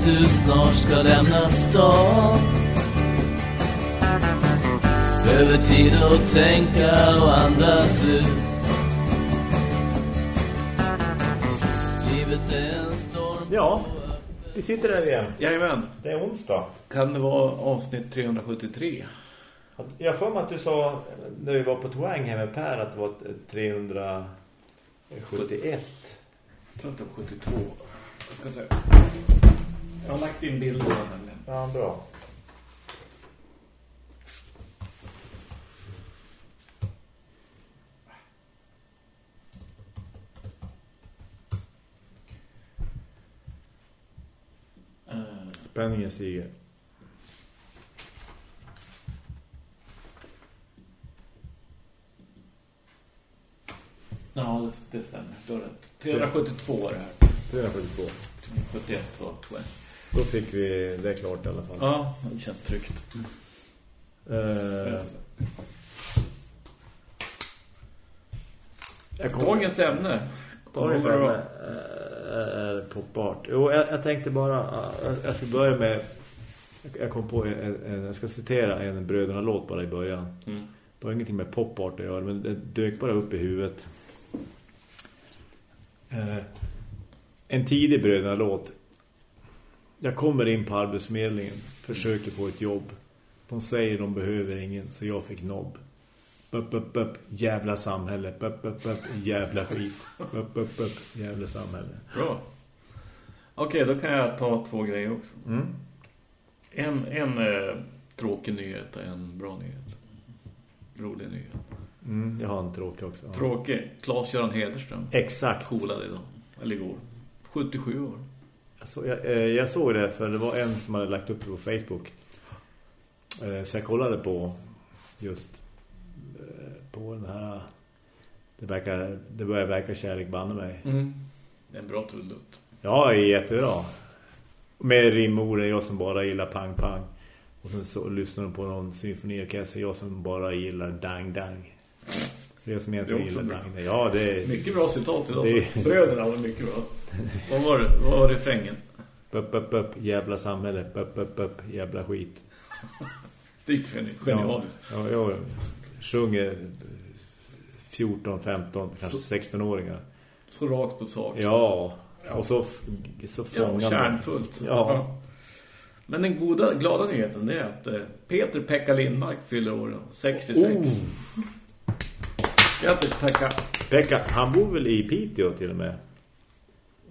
att du snart ska lämna stan Behöver tid att tänka och andas ut Livet är en storm Ja, vi sitter där igen. Jajamän. Det är onsdag. Kan det vara avsnitt 373? Jag får mig att du sa när vi var på Twang här med Per att det var 371. Jag tror inte 72. Jag ska se. Jag har lagt in bilder nämligen. Ja, bra. Uh, Spänningen stiger. ja, det, det stämmer. Du har rätt. 372 är det här. 372. 71 var. Då fick vi det klart i alla fall. Ja, det känns tryggt. Eh, Just det. jag kom- Dagens ämne. Dagens ämne eh, är popbart. Jo, jag, jag tänkte bara... eh, Jag ska börja med... jag- Jag kom på en, en, jag ska citera en Bröderna-låt bara i början. Mm. Det har ingenting med popart att göra, men det dök bara upp i huvudet. Eh, en tidig Bröderna-låt. Jag kommer in på Arbetsförmedlingen, försöker få ett jobb. De säger de behöver ingen, så jag fick nobb. Upp, upp, upp, jävla samhälle. Upp, upp, upp, jävla skit. Upp, upp, upp, jävla samhälle. Bra. Okej, då kan jag ta två grejer också. Mm. En, en eh, tråkig nyhet och en bra nyhet. Rolig nyhet. Mm, jag har en tråkig också. Ja. Tråkig. Claes-Göran Hederström. Exakt. Coolade idag. Eller igår. 77 år. Jag, så, jag, eh, jag såg det för det var en som hade lagt upp det på Facebook. Eh, Så jag kollade på just eh, på den här det verkar det börjar verka kärlek banne mig. Mm. Det är en bra tullutt. Ja, jättebra. Med rimorden, jag som bara gillar pang pang. Och sen så lyssnar de på någon symfoniorkester, jag som bara gillar dang dang. För jag som egentligen gillar bra. dang. Ja, det är Mycket bra citat idag. Det- Bröderna var mycket bra. Vad var det? Vad var refrängen? upp, upp, upp, jävla samhälle, upp, upp, upp, jävla skit. Det är geni- genialiskt. Ja, jag sjunger 14, 15, kanske 16-åringar. Så rakt på sak. Ja, och så, så Ja, fångar kärnfullt. Ja. Men den goda, glada nyheten det är att eh, Peter Pekka Lindmark fyller år idag. 66. Oh. Grattis Pekka. Pekka, han bor väl i Piteå till och med?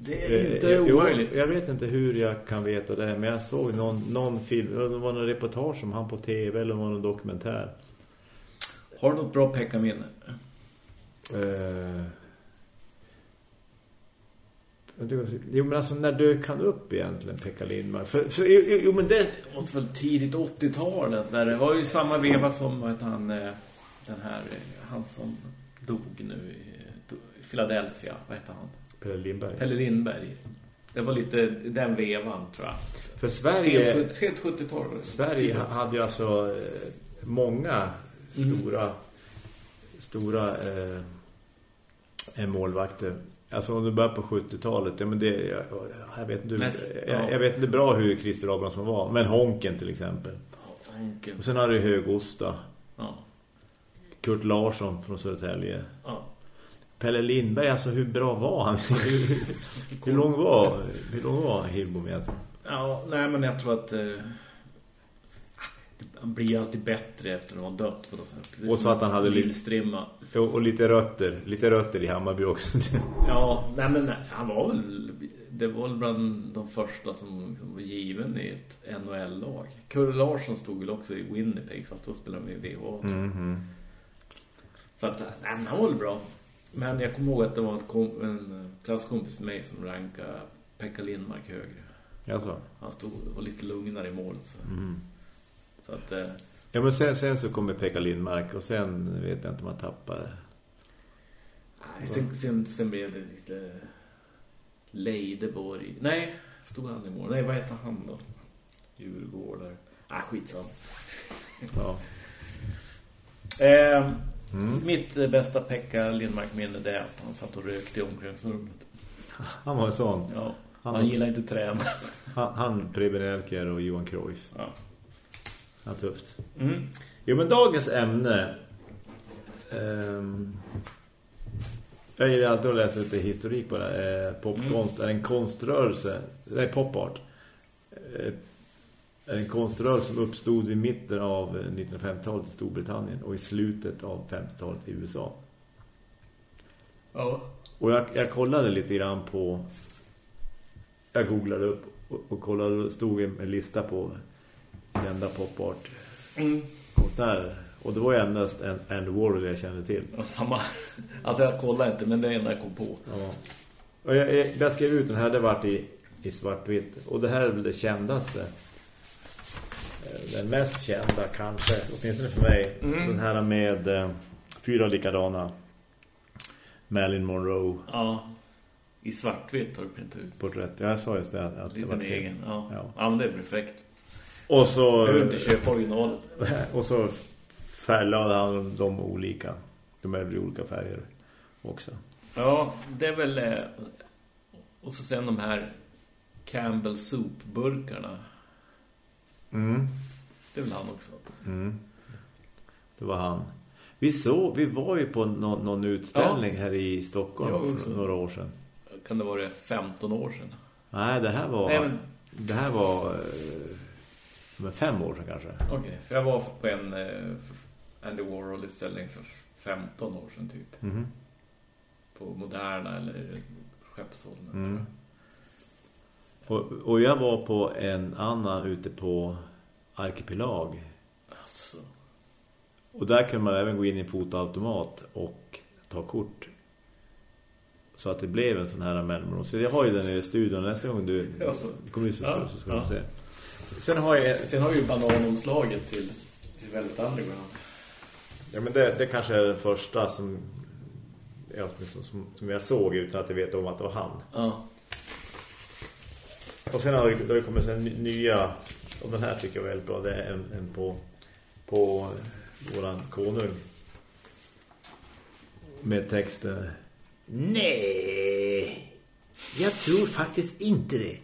Det är inte Eh, jo, omöjligt. Jag vet inte hur jag kan veta det, men jag såg någon, någon film, det var någon reportage om han på tv eller var någon dokumentär. Har du något bra Pekka-minne? Eh, Jo men alltså när dök han upp egentligen Pekka Lindmark? För, för, jo, jo men det... Det måste väl tidigt 80-talet. Där det var ju samma veva som att han, eh, den här, eh, han som dog nu i Philadelphia. Vad heter han? Pelle Lindberg. Pelle Lindberg. Det var lite den vevan tror jag. För Sverige... Sent, sent 70-tal. Sverige hade ju alltså eh, många stora stora eh, målvakter. Alltså om du börjar på 70-talet, ja, men det, jag, jag, vet inte, Näst, jag, ja. jag vet inte bra hur Christer Abrahamsson var, men Honken till exempel. Honken. Och sen hade du Högosta, Ja. Kurt Larsson från Södertälje. Ja. Pelle Lindberg, alltså hur bra var han? hur, hur lång var hur lång var Hilbom egentligen? Ja, nej men jag tror att eh, han blir alltid bättre efter att han har dött på något sätt. Och så att han hade lite-. Och, och lite rötter, lite rötter i Hammarby också. Ja, nej men nej, han var väl det var väl bland de första som liksom var given i ett NHL-lag. Kurre Larsson stod väl också i Winnipeg fast då spelade de i VH. Mhm. Så att, nej, han var väl bra. Men jag kommer ihåg att det var en, en klasskompis till mig som rankade Pekka Lindmark högre. Alltså. Han stod var lite lugnare i mål. Så, Mm. så att... Eh, Ja men sen, sen så kommer Pekka Lindmark och sen vet jag inte om man tappar. nej, sen, sen, sen blev det lite... Leideborg. Nej, stod han i mål. Nej, vad heter han då? Djurgårdare. Nej, skitsam. Ja. Eh, Mm. Mitt eh, bästa Pekka Lindmark-minne det är att han satt och rökte i omklädningsrummet. Han var en sån. Ja. Han, Han, gillar inte träna. han, han Preben Elker och Johan Cruyff. Ja. Ja, tufft. Mm. Jo, men dagens ämne... ehm, jag gillar alltid att läsa lite historik på det. Eh, popkonst är en konströrelse. Nej, popart. Eh, en konströrelse som uppstod vid mitten av 1950-talet i Storbritannien och i slutet av 50-talet i USA. Ja. Och jag, jag kollade lite grann på... Jag googlade upp och, och kollade, stod en, en lista på kända popart Mm. konstnärer. Och det var ju endast en Andy Warhol jag kände till. Och Samma. Alltså jag kollar inte, men det är enda jag kom på. Ja. Och jag, jag, jag skrev ut den här, det varit i, i svartvitt. Och det här är väl det kändaste. Eh, Den mest kända kanske, åtminstone för mig. Mm. Den här med eh, fyra likadana. Marilyn Monroe Ja. I svartvitt har du printat ut. porträtt. Jag sa just det. Att, att det Lite var egen. Ja. Ja. ja. det är perfekt. Och så, Jag behöver inte köpa originalet. och så färglade han de olika. De är olika färger också. Ja, det är väl... eh, Och så sen de här Campbell Soup-burkarna. Mm. Det väl han också. Mm. Det var han. Vi, såg, vi var ju på någon, någon utställning här i Stockholm Jag för några år sedan. Kan det vara 15 år sedan? Nej, det här var... Nej, men- Det här var... eh, Men fem år sedan kanske. Okej, för jag var på en eh, Andy Warhol-utställning för 15 år sedan typ. Mhm. På Moderna eller Skeppsholmen. Mm. tror Och, och jag var på en annan ute på Arkipelag. Alltså. Och där kan man även gå in i en fotoautomat och ta kort. Så att det blev en sån här mellanmål. Så jag har ju den i studion. Nästa gång du Jaså. kommer ut så ska, Ja, så ska ja. se. Sen har jag... Sen har vi ju bananomslaget till, till Velvet Underground. Ja, men det, det kanske är den första som, ja, som, som, som jag såg utan att jag vet om att det var han. Ja. Och sen har det, det har kommit sen nya, och den här tycker jag är väldigt bra. Det är en, en på, på våran konung. Med texten Nej, jag tror faktiskt inte det.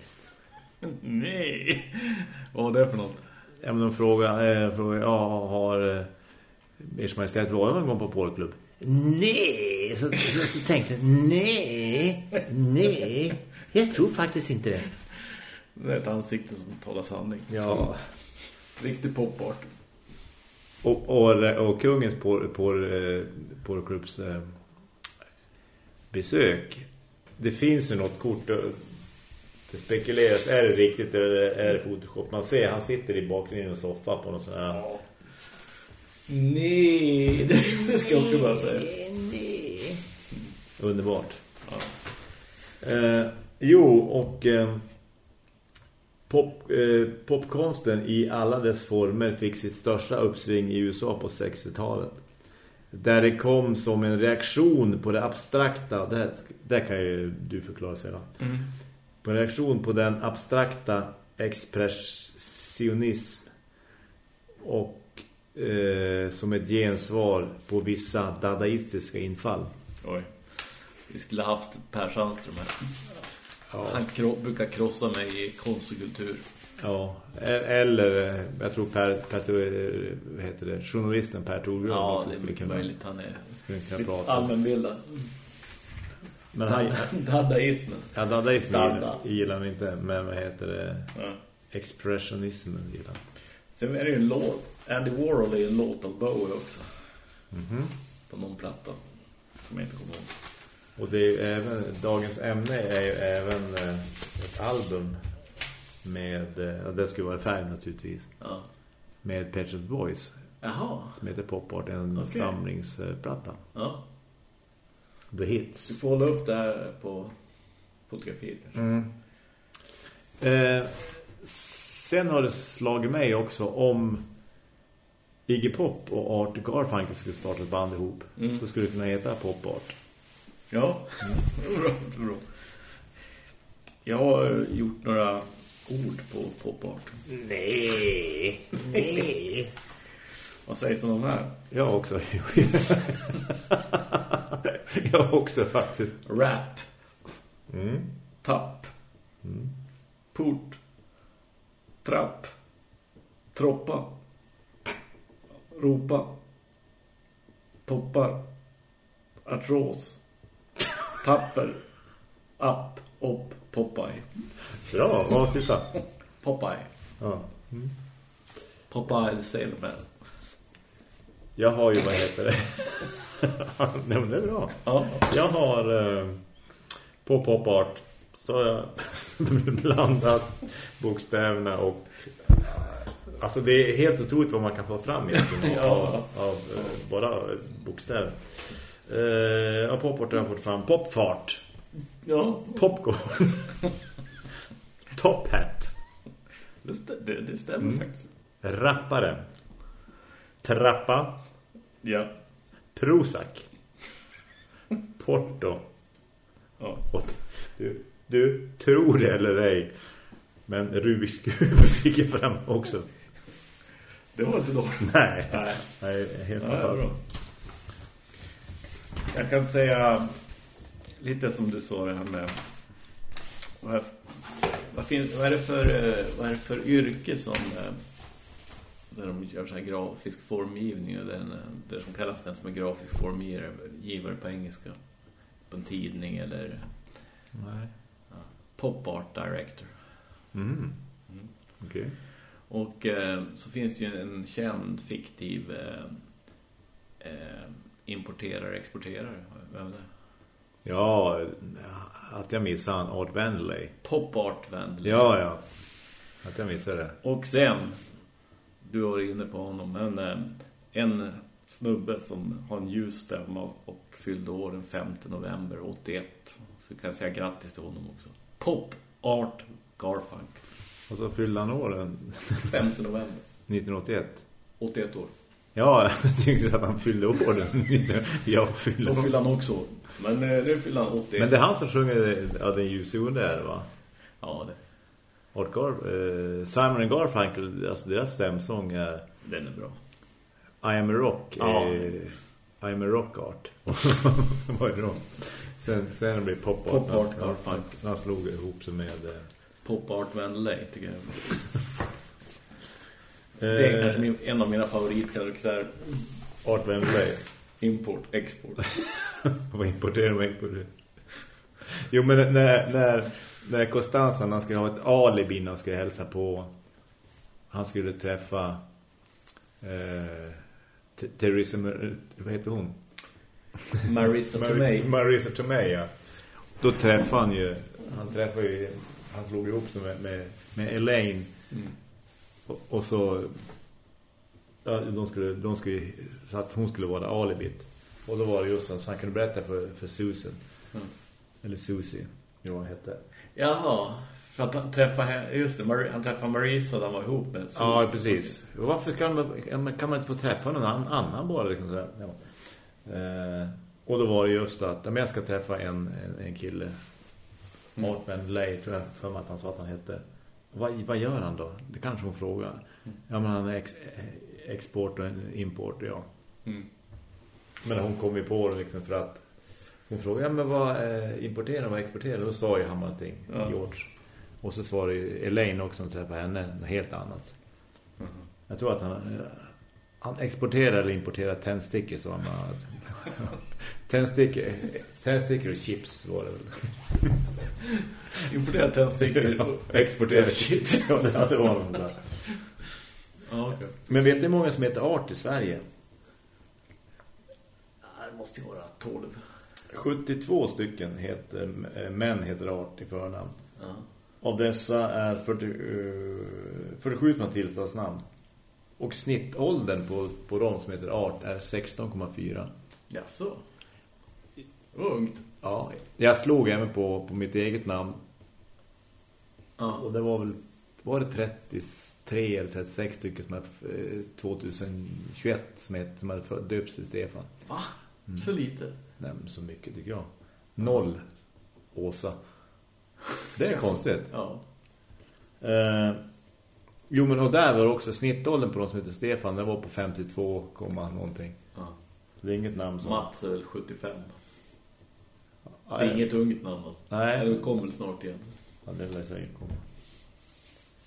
Nej. Vad var det för något? Ja, men de frågar, eh, frågar ja, har eh, Ers Majestät varit någon gång på porrklubb? Nej, så, så, så tänkte jag, nej, nej, jag tror faktiskt inte det. Det är ett ansikte som talar sanning. Ja. Riktig popart. Och, och, och kungens porr, porr, eh, porrklubbs eh, besök, det finns ju något kort, eh, det spekuleras, är det riktigt eller är det Photoshop? Man ser, han sitter i bakgrunden i en soffa på någon sån här... Nej, det, det ska jag också bara säga. Nej. Underbart. Ja. Eh, jo, och eh, pop, eh, popkonsten i alla dess former fick sitt största uppsving i USA på 60-talet. Där det kom som en reaktion på det abstrakta, det, här, det kan ju du förklara sedan. Mm. På en reaktion på den abstrakta expressionism och eh, som ett gensvar på vissa dadaistiska infall. Oj. Vi skulle ha haft Per Sandström här. Ja. Han kro brukar krossa mig i konst och kultur. Ja, e- eller jag tror Per, per heter det, journalisten Per Thorgrund Ja, också skulle kunna, möjligt. Han är skulle kunna prata. allmänbildad. Men han, Dadaismen. ja, dadaism Dada. gillar, han inte, men vad heter det, Ja. expressionismen gillar han. Sen är det ju en låt. Andy Warhol är en låt av Bowie också. Mhm. På någon platta. Som jag inte kommer ihåg. Och det är ju även, dagens ämne är ju även eh, ett album med, eh, det skulle vara färg naturligtvis, Ja. med Pet Shop Boys Jaha. som heter Pop Art, en Okej. samlingsplatta. Ja. The Hits. Du får hålla upp det här på fotografiet. kanske. Mm. Eh, sen har det slagit mig också om Iggy Pop och Art Garfunkel skulle starta ett band ihop. Mm. Så skulle det kunna heta Pop Art. Ja, var bra, bra. Jag har gjort några ord på popart. Nej, nej. Vad sägs om de här? Jag också. jag också faktiskt. Rap, Mm. tapp, Port. Trapp. Troppa. Ropa. Toppar. Artros. Tapper. App. Upp. Popeye. Bra, vad var sista? Popeye. Ja. Popeye the Sailor Man. Jag har ju, vad heter det? Nej, men det är bra. Ja. Jag har eh, på popart så har jag blandat bokstäverna och alltså det är helt otroligt vad man kan få fram egentligen Ja. av, av eh, bara bokstäver. Eh, och popart har jag fått fram popfart, Ja. popcorn, top hat, Det, stä- det, det stämmer Mm. faktiskt. rappare, trappa, Ja. Prozac, Porto. Ja. Du, du tror det eller ej. Men Rubiks kub fick jag fram också. Det var inte dåligt. Nej, Nej. nej helt Ja, fantastiskt. Jag kan säga lite som du sa det här med vad vad, fin, vad är det för eh, vad är det för yrke som eh, där de gör så här grafisk formgivning och den, eh, det som kallas den som är grafisk formgivare givare på engelska på en tidning eller Nej. pop art director. Mm. Mm. Okej. Och eh, så finns det ju en känd fiktiv eh, eh, importerare, exporterare. Vem är det? Ja, att jag missade han Art Wendley. Pop art vänlig. Ja, ja. Att jag missade det. Och sen, du var inne på honom, men eh, en snubbe som har en ljus stämma och fyllde år den 5 november 81. Så kan jag säga grattis till honom också. Pop Art Garfunk. Och så fyllde han åren 5 november 1981. 81 år. Ja, jag tyckte att han fyllde åren. jag fyllde år. fyllde han också år. Men eh, nu fyller han 81. Men det är han som sjunger ja, den ljusa där, va? Ja, det, Art Gar eh, Simon and Garfunkel, alltså deras stämsång är den är bra. I am a rock. Ja. Eh, I am a rock art. Vad är det då? Sen, sen blir pop art. Pop art Garfunkel. han slog ihop sig med... Eh, Pop Art Wendley tycker jag. Det är kanske min, en av mina favoritkaraktärer. Art Wendley. Import, export. Vad importerar och exporterar. Jo, men när, när, när han skulle ha ett alibi när han skulle hälsa på... Han skulle träffa... Eh, Theresa... Vad heter hon? Marissa Mar- Tomei. Marisa Tomei, ja. Då träffade han ju... Han träffade ju... Han slog ihop sig med, med, med Elaine. Mm. Och, och så... Ja, de skulle, de skulle... Så att hon skulle vara alibit. Och då var det just så han kunde berätta för, för Susan. Mm. Eller Susie, hur hon hette. Jaha, för att han träffade, just det, han träffade Marisa där han var ihop med Susan. Ja, precis. Och Varför kan man, kan man inte få träffa någon annan, bara? Liksom så här? Ja. Eh, och då var det just att jag ska träffa en, en, en kille. Mm. Martin Lay, tror jag för att han sa att han hette. Vad, vad gör han då? Det kanske hon frågar. Mm. Ja, men han är ex, export och import, ja. Mm. Men hon kom ju på det liksom för att hon frågade, ja men vad eh, importerar och vad exporterar? Då sa ju han någonting, Ja. George. Och så svarade ju Elaine också som träffade henne, något helt annat. Mhm. Jag tror att han, han exporterar eller importerar tändstickor så han bara, tändstickor, tändstickor och chips var det väl. Importerat tändstickor. Exporterar chips, ja det hade varit där. Ja. Men vet du hur många som heter Art i Sverige? Ja, Det måste ju vara 12. 72 stycken heter, eh, män heter Art i förnamn. Av dessa är 40, eh, 47 som har tilltalsnamn. Och snittåldern på, på de som heter Art är 16,4. Jaså? Ungt. Ja, jag slog även på, på mitt eget namn. Ja. Och det var väl var det 33 eller 36 stycken som hade, eh, 2021 som, hette, som hade för- döpts till Stefan. Va? Mm. Så lite? Nej, men så mycket tycker jag. Noll Åsa. Det är konstigt. Ja. Eh, jo, men och där var också snittåldern på de som heter Stefan. Den var på 52, komma någonting. ja. Så det är inget namn som... Mats är väl 75. Ja, Det är inget ungt namn alltså. Nej, Det kommer väl snart igen. Ja, det lär säkert komma.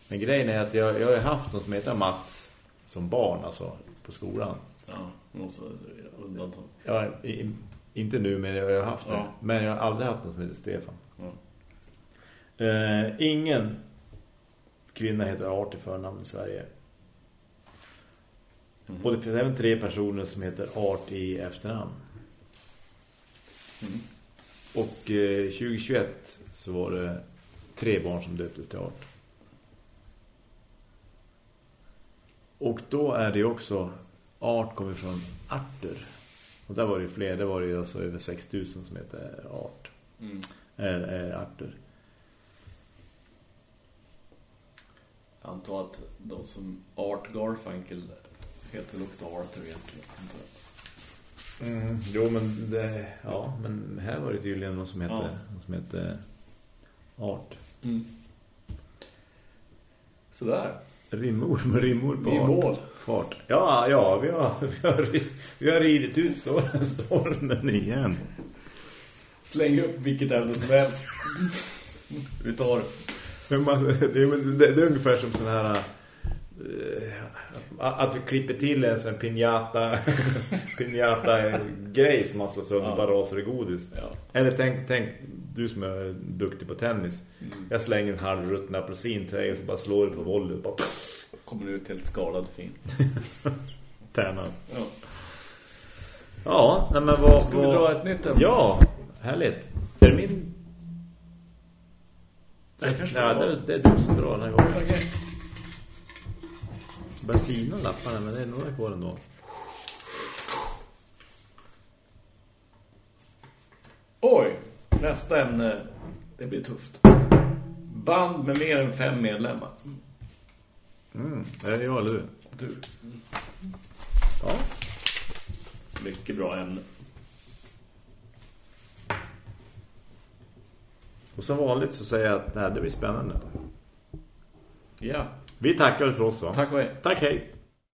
Men grejen är att jag, jag har haft någon som heter Mats som barn alltså på skolan. Ja, måste undantag. Ja, i, inte nu men jag har haft det. Ja. Men jag har aldrig haft någon som heter Stefan. Ja. Eh, ingen kvinna heter Art i förnamn i Sverige. Mhm. Och det finns även tre personer som heter Art i efternamn. Mm. Och eh, 2021 så var det tre barn som döptes till Art. Och då är det också Art kommer från Arthur. Och där var det fler, det var det alltså över 6000 som heter Art. Mm. Äh, äh, Arthur. Jag antar att de som Art Garfunkel heter Dr. Arthur egentligen. Mm, jo, men det, ja, men här var det tydligen någon som hette, Ja. någon som hette Art. Mm. Sådär. Rimmor med rimmor på Vi är i art. mål. Fart. Ja, ja, vi har, vi har, vi har ridit ut stor- stormen igen. Släng upp vilket ämne som helst. Vi tar det, är, det, är ungefär som sån här eh, att, att vi klipper till en sån piñata piñata grej som man slår sönder Ja. bara rasar i godis. Ja. Eller tänk, tänk du som är duktig på tennis. Mm. Jag slänger en halvrutten apelsinträd och så bara slår det på volley bara Kommer ut helt skadad fin. tärnar. Ja. Ja, men vad... Ska vi dra ett nytt ämne? Ja, härligt. Är det min... Det kanske ja, det, det är du som drar den här gången. Okej. Bara sina lapparna, men det är några kvar ändå. Oj, nästa ämne. Det blir tufft. Band med mer än fem medlemmar. Mm, är det jag eller du? Du. Ja. Mycket bra ämne. Och som vanligt så säger jag att det här det blir spännande. Ja, Vi tackar för oss va? tack och hej. Tack, hej.